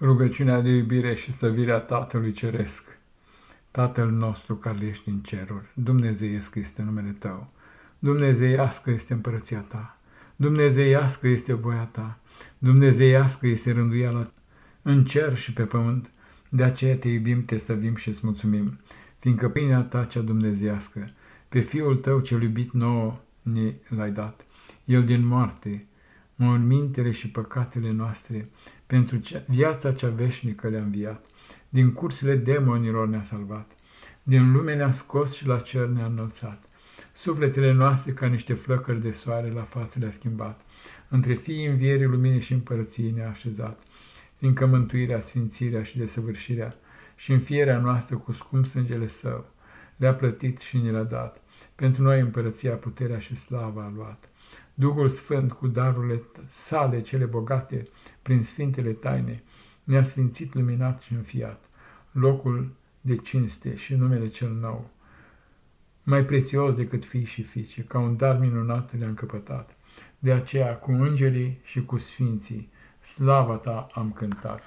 Rugăciunea de iubire și slăvirea Tatălui Ceresc. Tatăl nostru care ești în ceruri, Dumnezeiesc este numele Tău, Dumnezeiască este împărăția Ta, Dumnezeiască este voia Ta, Dumnezeiască este rânduiala în cer și pe pământ. De aceea te iubim, te slăvim și îți mulțumim, fiindcă pâinea Ta cea dumnezeiască, pe Fiul Tău cel iubit nouă ne l-ai dat. El din moarte, mormintele și păcatele noastre, pentru viața cea veșnică le-a înviat, din cursele demonilor ne-a salvat, din lume ne-a scos și la cer ne-a înălțat. Sufletele noastre ca niște flăcări de soare la față le-a schimbat, între fiii învierii luminii și împărăției ne-a așezat, fiindcă mântuirea, sfințirea și desăvârșirea și înfierea noastră cu scump sângele său le-a plătit și ne le-a dat. Pentru noi împărăția, puterea și slava a luat. Duhul Sfânt cu darurile sale cele bogate, prin sfintele taine, ne-a sfințit, luminat și înfiat, locul de cinste și numele cel nou, mai prețios decât fii și fiice, ca un dar minunat le-a încăpătat. De aceea, cu îngerii și cu sfinții, slava ta am cântat.